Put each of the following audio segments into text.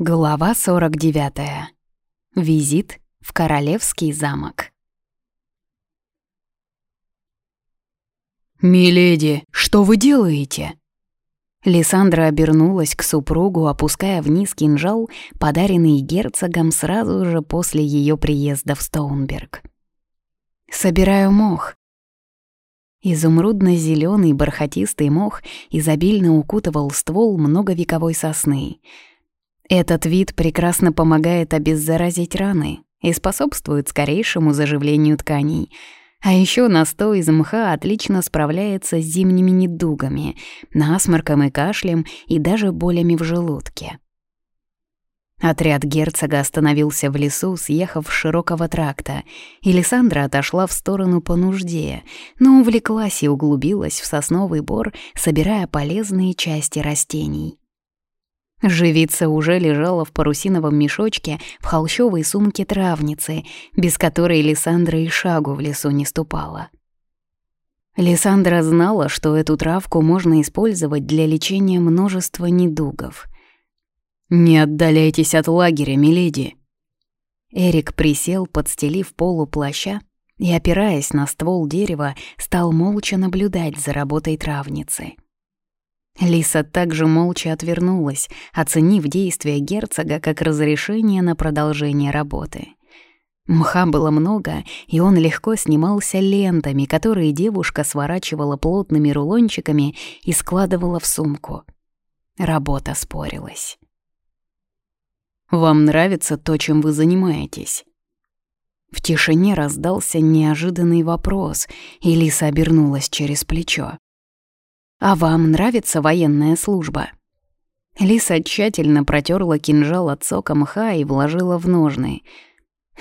Глава 49. Визит в Королевский замок. «Миледи, что вы делаете?» Лиссандра обернулась к супругу, опуская вниз кинжал, подаренный герцогом сразу же после ее приезда в Стоунберг. «Собираю мох». изумрудно зеленый бархатистый мох изобильно укутывал ствол многовековой сосны — этот вид прекрасно помогает обеззаразить раны и способствует скорейшему заживлению тканей. А еще настой из мха отлично справляется с зимними недугами, насморком и кашлем и даже болями в желудке. Отряд герцога остановился в лесу, съехав с широкого тракта, и Лиссандра отошла в сторону по нужде, но увлеклась и углубилась в сосновый бор, собирая полезные части растений. Живица уже лежала в парусиновом мешочке в холщовой сумке травницы, без которой Лиссандра и шагу в лесу не ступала. Лиссандра знала, что эту травку можно использовать для лечения множества недугов. «Не отдаляйтесь от лагеря, миледи!» Эрик присел, подстелив полу плаща, и, опираясь на ствол дерева, стал молча наблюдать за работой травницы. Лиса также молча отвернулась, оценив действия герцога как разрешение на продолжение работы. Мха было много, и он легко снимался лентами, которые девушка сворачивала плотными рулончиками и складывала в сумку. Работа спорилась. «Вам нравится то, чем вы занимаетесь?» В тишине раздался неожиданный вопрос, и Лиса обернулась через плечо. «А вам нравится военная служба?» Лиса тщательно протерла кинжал от сока мха и вложила в ножны.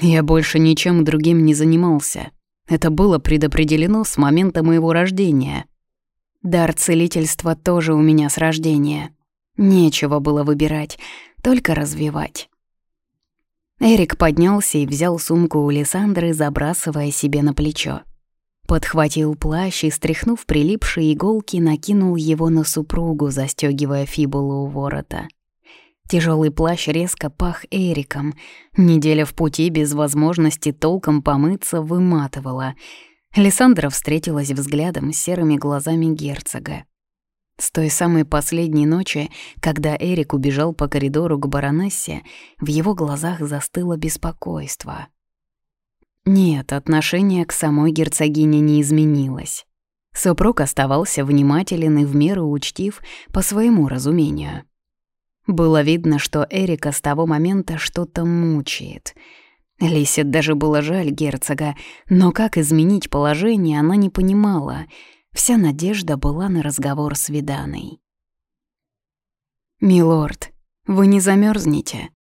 «Я больше ничем другим не занимался. Это было предопределено с момента моего рождения. Дар целительства тоже у меня с рождения. Нечего было выбирать, только развивать». Эрик поднялся и взял сумку у Лиссандры, забрасывая себе на плечо. Подхватил плащ и, стряхнув прилипшие иголки, накинул его на супругу, застегивая фибулу у ворота. Тяжелый плащ резко пах Эриком. Неделя в пути без возможности толком помыться выматывала. Лиссандра встретилась взглядом с серыми глазами герцога. С той самой последней ночи, когда Эрик убежал по коридору к баронессе, в его глазах застыло беспокойство. Нет, отношение к самой герцогине не изменилось. Супруг оставался внимателен и в меру учтив по своему разумению. Было видно, что Эрика с того момента что-то мучает. Лисе даже было жаль герцога, но как изменить положение, она не понимала. Вся надежда была на разговор с Виданой. «Милорд, вы не замерзнете?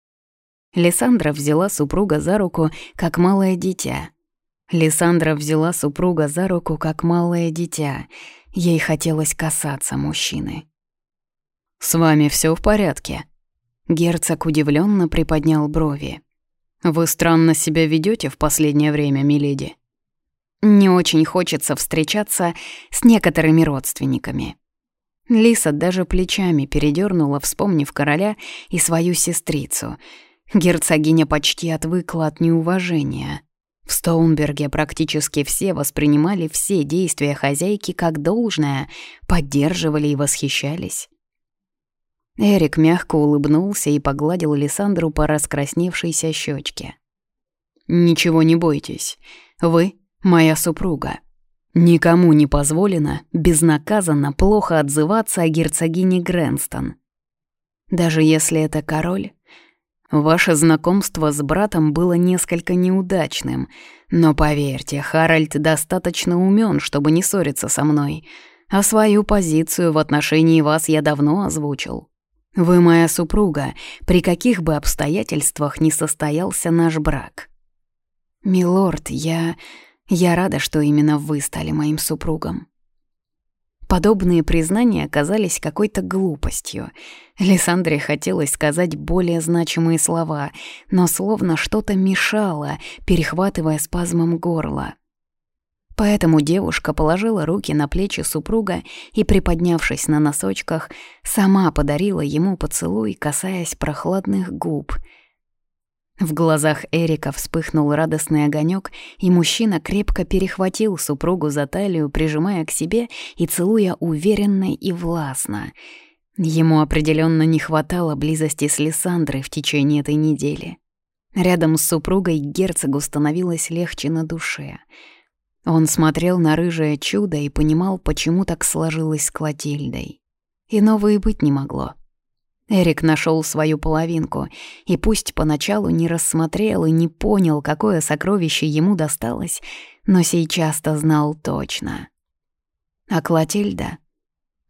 Лиссандра взяла супруга за руку, как малое дитя. Лиссандра взяла супруга за руку, как малое дитя. Ей хотелось касаться мужчины. «С вами все в порядке?» Герцог удивленно приподнял брови. «Вы странно себя ведете в последнее время, миледи?» «Не очень хочется встречаться с некоторыми родственниками». Лиса даже плечами передернула, вспомнив короля и свою сестрицу — Герцогиня почти отвыкла от неуважения. В Стоунберге практически все воспринимали все действия хозяйки как должное, поддерживали и восхищались. Эрик мягко улыбнулся и погладил Лиссандру по раскрасневшейся щечке. «Ничего не бойтесь. Вы — моя супруга. Никому не позволено безнаказанно плохо отзываться о герцогине Грэнстон. Даже если это король, Ваше знакомство с братом было несколько неудачным, но поверьте, Харальд достаточно умен, чтобы не ссориться со мной, а свою позицию в отношении вас я давно озвучил. Вы моя супруга, при каких бы обстоятельствах не состоялся наш брак. Милорд, я... я рада, что именно вы стали моим супругом. Подобные признания оказались какой-то глупостью. Лиссандре хотелось сказать более значимые слова, но словно что-то мешало, перехватывая спазмом горла. Поэтому девушка положила руки на плечи супруга и, приподнявшись на носочках, сама подарила ему поцелуй, касаясь прохладных губ. В глазах Эрика вспыхнул радостный огонек, и мужчина крепко перехватил супругу за талию, прижимая к себе и целуя уверенно и властно. Ему определенно не хватало близости с Лиссандрой в течение этой недели. Рядом с супругой герцогу становилось легче на душе — он смотрел на рыжее чудо и понимал, почему так сложилось с Клотильдой. Иного и быть не могло. Эрик нашел свою половинку, и пусть поначалу не рассмотрел и не понял, какое сокровище ему досталось, но сейчас-то знал точно. А Клотильда?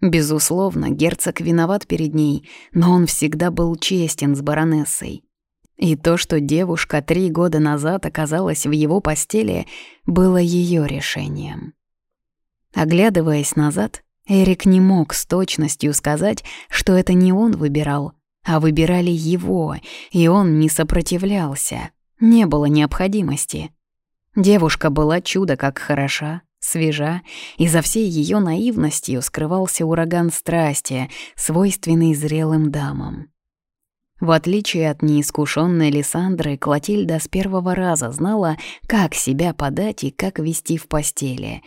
Безусловно, герцог виноват перед ней, но он всегда был честен с баронессой. И то, что девушка три года назад оказалась в его постели, было ее решением. Оглядываясь назад, Эрик не мог с точностью сказать, что это не он выбирал, а выбирали его, и он не сопротивлялся. Не было необходимости. Девушка была чудо как хороша, свежа, и за всей ее наивностью скрывался ураган страсти, свойственный зрелым дамам. В отличие от неискушенной Лиссандры, Клотильда с первого раза знала, как себя подать и как вести в постели.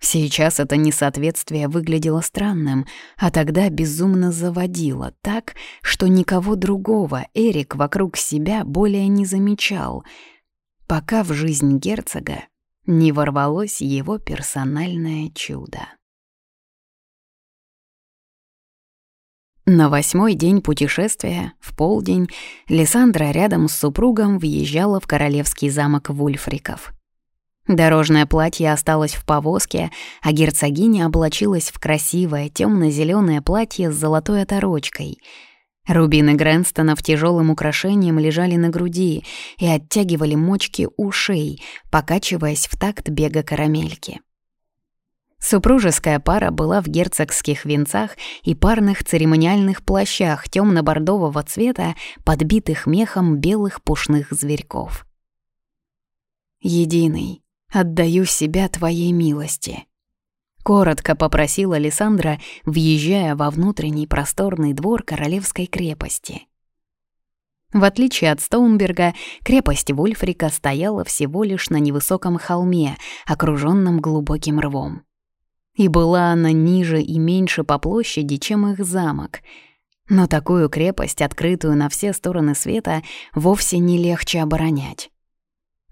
Сейчас это несоответствие выглядело странным, а тогда безумно заводило так, что никого другого Эрик вокруг себя более не замечал, пока в жизнь герцога не ворвалось его персональное чудо. На восьмой день путешествия, в полдень, Лиссандра рядом с супругом въезжала в королевский замок Вульфриков. Дорожное платье осталось в повозке, а герцогиня облачилась в красивое темно зеленое платье с золотой оторочкой. Рубины Грэнстона в тяжелым украшением лежали на груди и оттягивали мочки ушей, покачиваясь в такт бега карамельки. Супружеская пара была в герцогских венцах и парных церемониальных плащах темно-бордового цвета, подбитых мехом белых пушных зверьков. «Единый, отдаю себя твоей милости», — коротко попросила Александра, въезжая во внутренний просторный двор королевской крепости. В отличие от Стоунберга, крепость Вульфрика стояла всего лишь на невысоком холме, окруженном глубоким рвом. И была она ниже и меньше по площади, чем их замок. Но такую крепость, открытую на все стороны света, вовсе не легче оборонять.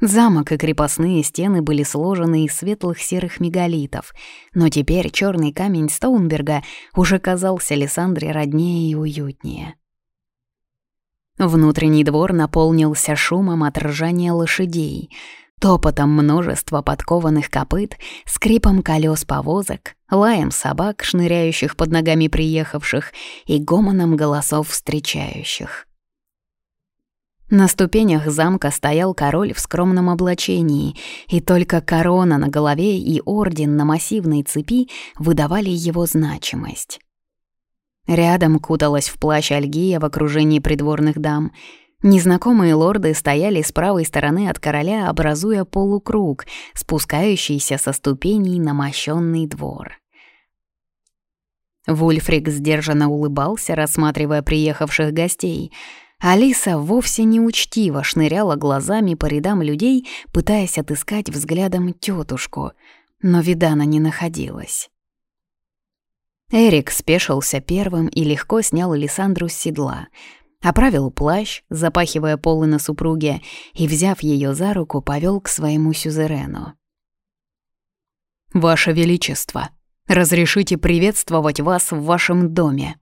Замок и крепостные стены были сложены из светлых серых мегалитов, но теперь черный камень Стоунберга уже казался Лиссандре роднее и уютнее. Внутренний двор наполнился шумом от ржания лошадей — топотом множества подкованных копыт, скрипом колес повозок, лаем собак, шныряющих под ногами приехавших, и гомоном голосов встречающих. На ступенях замка стоял король в скромном облачении, и только корона на голове и орден на массивной цепи выдавали его значимость. Рядом куталась в плащ Альгия в окружении придворных дам — Незнакомые лорды стояли с правой стороны от короля, образуя полукруг, спускающийся со ступеней на мощенный двор. Вульфрик сдержанно улыбался, рассматривая приехавших гостей. Алиса вовсе не учтиво шныряла глазами по рядам людей, пытаясь отыскать взглядом тетушку, но Видана не находилась. Эрик спешился первым и легко снял Алисандру с седла — оправил плащ, запахивая полы на супруге, и, взяв ее за руку, повел к своему сюзерену. «Ваше Величество, разрешите приветствовать вас в вашем доме».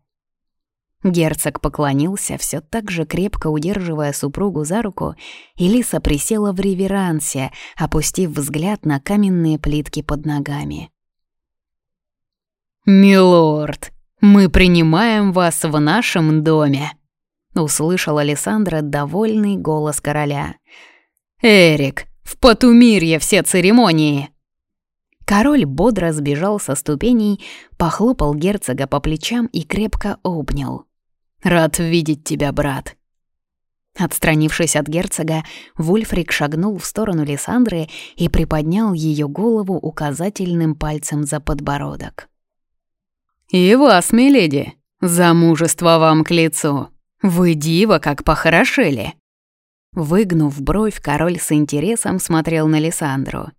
Герцог поклонился, все так же крепко удерживая супругу за руку, и Лиса присела в реверансе, опустив взгляд на каменные плитки под ногами. «Милорд, мы принимаем вас в нашем доме!» услышал Александра довольный голос короля. «Эрик, в Потумирье все церемонии!» Король бодро сбежал со ступеней, похлопал герцога по плечам и крепко обнял. «Рад видеть тебя, брат!» Отстранившись от герцога, Вульфрик шагнул в сторону Лиссандры и приподнял ее голову указательным пальцем за подбородок. «И вас, миледи, замужество вам к лицу. Вы дива, как похорошели!» Выгнув бровь, король с интересом смотрел на Лиссандру.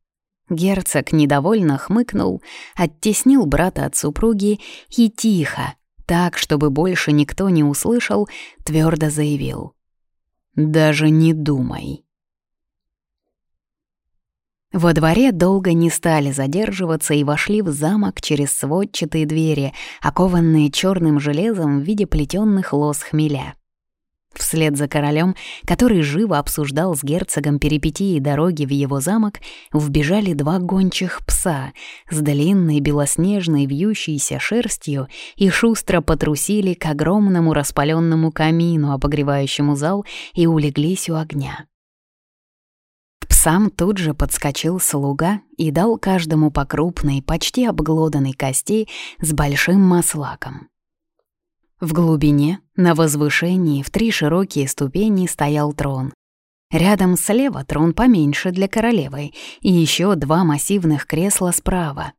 Герцог недовольно хмыкнул, оттеснил брата от супруги и тихо, так, чтобы больше никто не услышал, твердо заявил. «Даже не думай». Во дворе долго не стали задерживаться и вошли в замок через сводчатые двери, окованные черным железом в виде плетенных лос хмеля. Вслед за королем, который живо обсуждал с герцогом перипетии дороги в его замок, вбежали два гончих пса с длинной белоснежной вьющейся шерстью и шустро потрусили к огромному распаленному камину, обогревающему зал, и улеглись у огня. К псам тут же подскочил слуга и дал каждому по крупной, почти обглоданной кости с большим маслаком. В глубине, на возвышении, в три широкие ступени стоял трон. Рядом слева трон поменьше для королевы и еще два массивных кресла справа.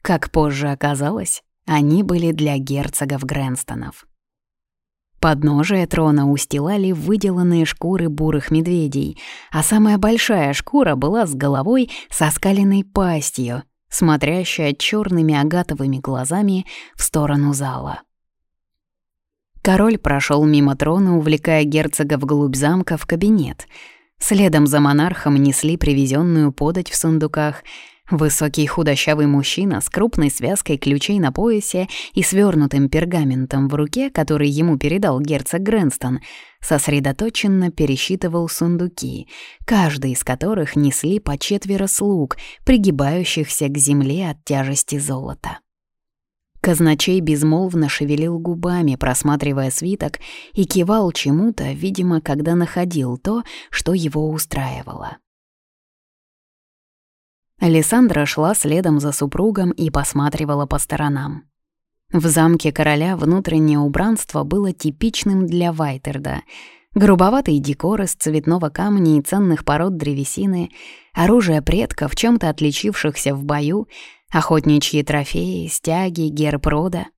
Как позже оказалось, они были для герцогов Грэнстонов. Подножие трона устилали выделанные шкуры бурых медведей, а самая большая шкура была с головой со скаленной пастью, смотрящая черными агатовыми глазами в сторону зала. Король прошел мимо трона, увлекая герцога вглубь замка в кабинет. Следом за монархом несли привезенную подать в сундуках. Высокий худощавый мужчина с крупной связкой ключей на поясе и свернутым пергаментом в руке, который ему передал герцог Грэнстон, сосредоточенно пересчитывал сундуки, каждый из которых несли по четверо слуг, пригибающихся к земле от тяжести золота. Казначей безмолвно шевелил губами, просматривая свиток, и кивал чему-то, видимо, когда находил то, что его устраивало. Александра шла следом за супругом и посматривала по сторонам. В замке короля внутреннее убранство было типичным для Вайтерда. Грубоватый декор из цветного камня и ценных пород древесины, оружие предков, чем-то отличившихся в бою — Охотничьи трофеи, стяги, герб рода.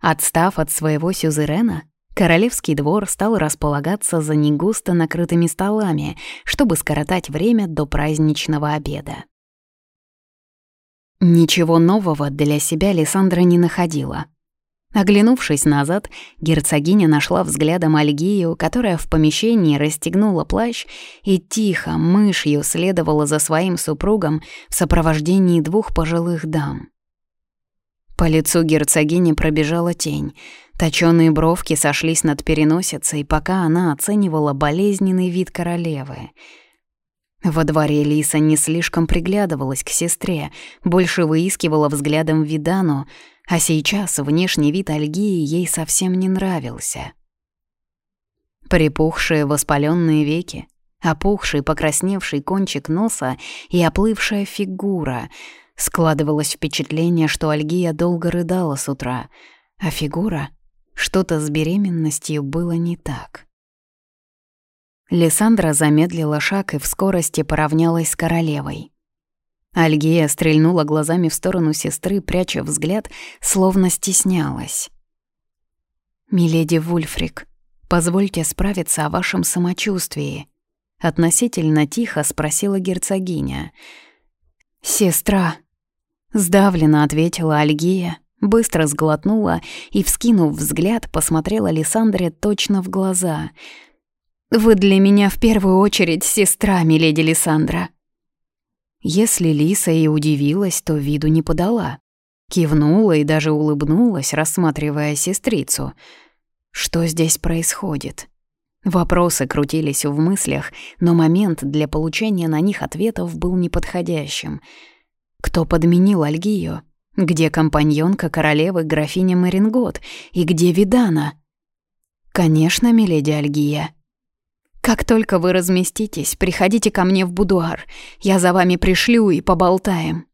Отстав от своего сюзерена, королевский двор стал располагаться за негусто накрытыми столами, чтобы скоротать время до праздничного обеда. Ничего нового для себя Лиссандра не находила. Оглянувшись назад, герцогиня нашла взглядом Альгию, которая в помещении расстегнула плащ и тихо, мышью следовала за своим супругом в сопровождении двух пожилых дам. По лицу герцогини пробежала тень. Точёные бровки сошлись над переносицей, пока она оценивала болезненный вид королевы. Во дворе Лиса не слишком приглядывалась к сестре, больше выискивала взглядом Видану, а сейчас внешний вид Альгии ей совсем не нравился. Припухшие воспаленные веки, опухший покрасневший кончик носа и оплывшая фигура. Складывалось впечатление, что Альгия долго рыдала с утра, а фигура... Что-то с беременностью было не так. Лиссандра замедлила шаг и в скорости поравнялась с королевой. Альгия стрельнула глазами в сторону сестры, пряча взгляд, словно стеснялась. «Миледи Вульфрик, позвольте справиться о вашем самочувствии», — относительно тихо спросила герцогиня. «Сестра», — сдавленно ответила Альгия, быстро сглотнула и, вскинув взгляд, посмотрела Лиссандре точно в глаза. «Вы для меня в первую очередь сестра, миледи Лиссандра». Если Лиса и удивилась, то виду не подала. Кивнула и даже улыбнулась, рассматривая сестрицу. Что здесь происходит? Вопросы крутились в мыслях, но момент для получения на них ответов был неподходящим. Кто подменил Альгию? Где компаньонка королевы графиня Марингот? И где Видана? Конечно, миледи Альгия. «Как только вы разместитесь, приходите ко мне в будуар. Я за вами пришлю и поболтаем».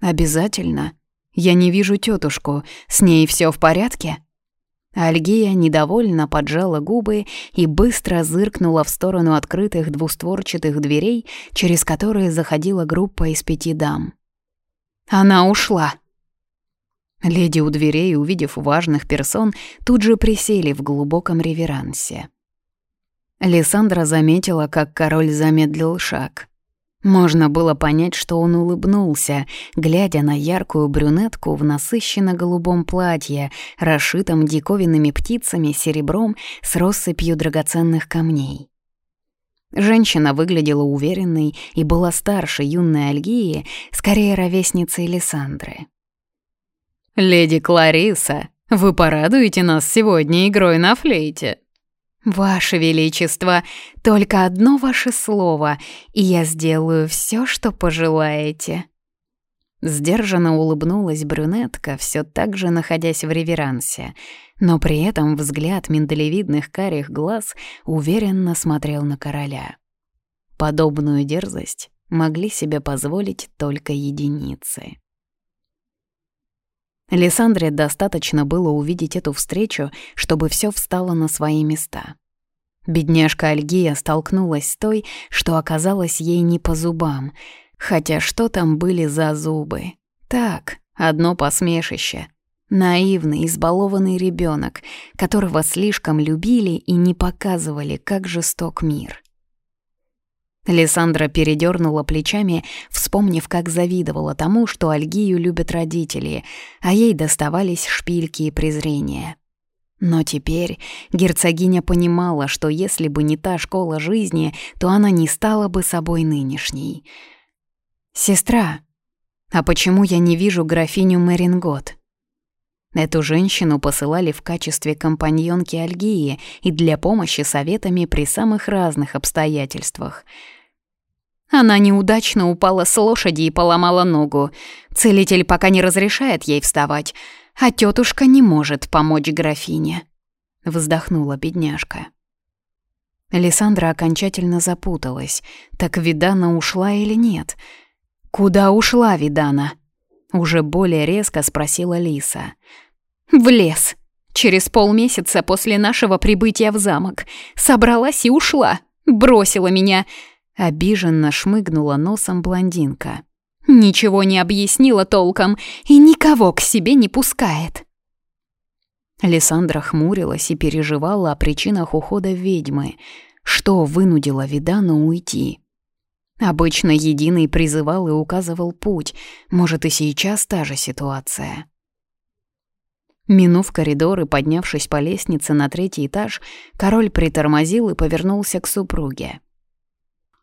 «Обязательно. Я не вижу тетушку. С ней все в порядке?» Альгия недовольно поджала губы и быстро зыркнула в сторону открытых двустворчатых дверей, через которые заходила группа из пяти дам. «Она ушла!» Леди у дверей, увидев важных персон, тут же присели в глубоком реверансе. Лиссандра заметила, как король замедлил шаг. Можно было понять, что он улыбнулся, глядя на яркую брюнетку в насыщенно-голубом платье, расшитом диковинными птицами, серебром с россыпью драгоценных камней. Женщина выглядела уверенной и была старше юной Альгии, скорее ровесницей Лиссандры. «Леди Клариса, вы порадуете нас сегодня игрой на флейте?» «Ваше Величество, только одно ваше слово, и я сделаю все, что пожелаете». Сдержанно улыбнулась брюнетка, все так же находясь в реверансе, но при этом взгляд миндалевидных карих глаз уверенно смотрел на короля. Подобную дерзость могли себе позволить только единицы. Лиссандре достаточно было увидеть эту встречу, чтобы все встало на свои места. Бедняжка Альгия столкнулась с той, что оказалось ей не по зубам, хотя что там были за зубы? Так, одно посмешище. Наивный, избалованный ребенок, которого слишком любили и не показывали, как жесток мир. Лиссандра передернула плечами, вспомнив, как завидовала тому, что Альгию любят родители, а ей доставались шпильки и презрения. Но теперь герцогиня понимала, что если бы не та школа жизни, то она не стала бы собой нынешней. «Сестра, а почему я не вижу графиню Мерингот?» Эту женщину посылали в качестве компаньонки Альгии и для помощи советами при самых разных обстоятельствах. Она неудачно упала с лошади и поломала ногу. Целитель пока не разрешает ей вставать, а тетушка не может помочь графине. Вздохнула бедняжка. Лиссандра окончательно запуталась. Так Видана ушла или нет? Куда ушла Видана? Уже более резко спросила Лиса. «В лес. Через полмесяца после нашего прибытия в замок. Собралась и ушла. Бросила меня». Обиженно шмыгнула носом блондинка. «Ничего не объяснила толком и никого к себе не пускает». Лиссандра хмурилась и переживала о причинах ухода ведьмы. Что вынудило Видану уйти? Обычно Единый призывал и указывал путь. Может, и сейчас та же ситуация. Минув коридор и поднявшись по лестнице на третий этаж, король притормозил и повернулся к супруге.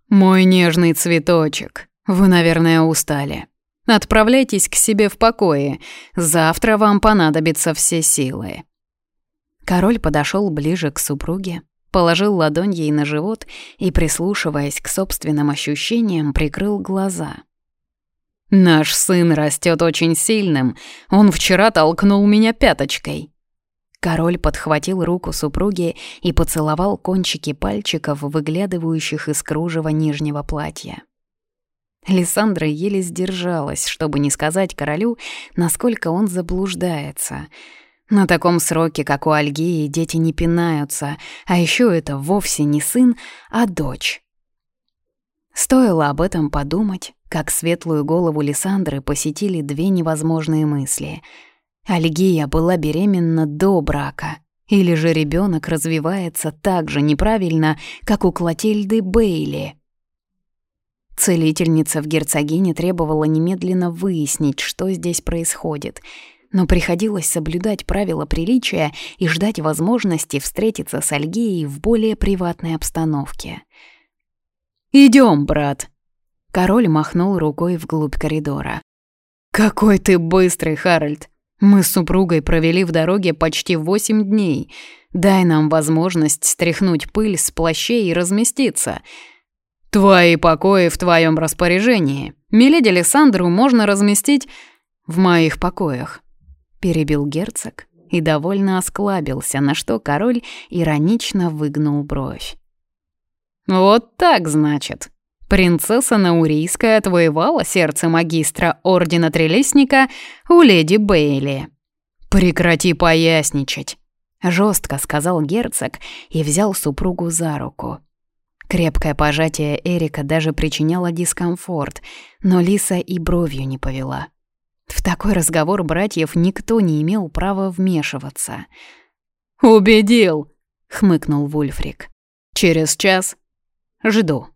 «Мой нежный цветочек, вы, наверное, устали. Отправляйтесь к себе в покое. Завтра вам понадобятся все силы». Король подошел ближе к супруге, положил ладонь ей на живот и, прислушиваясь к собственным ощущениям, прикрыл глаза. «Наш сын растет очень сильным. Он вчера толкнул меня пяточкой». Король подхватил руку супруги и поцеловал кончики пальчиков, выглядывающих из кружева нижнего платья. Лиссандра еле сдержалась, чтобы не сказать королю, насколько он заблуждается — на таком сроке, как у Альгии, дети не пинаются, а еще это вовсе не сын, а дочь. Стоило об этом подумать, как светлую голову Лиссандры посетили две невозможные мысли. Альгия была беременна до брака, или же ребенок развивается так же неправильно, как у Клотильды Бейли. Целительница в герцогине требовала немедленно выяснить, что здесь происходит — но приходилось соблюдать правила приличия и ждать возможности встретиться с Альгией в более приватной обстановке. «Идём, брат!» Король махнул рукой вглубь коридора. «Какой ты быстрый, Харальд! Мы с супругой провели в дороге почти восемь дней. Дай нам возможность стряхнуть пыль с плащей и разместиться. Твои покои в твоем распоряжении. Миледи Александру можно разместить в моих покоях. — перебил герцог и довольно осклабился, на что король иронично выгнул бровь. «Вот так, значит. Принцесса Наурийская отвоевала сердце магистра Ордена Трелесника у леди Бейли. Прекрати поясничать!» Жестко сказал герцог и взял супругу за руку. Крепкое пожатие Эрика даже причиняло дискомфорт, но Лиса и бровью не повела. В такой разговор братьев никто не имел права вмешиваться. «Убедил!» — хмыкнул Вульфрик. «Через час жду».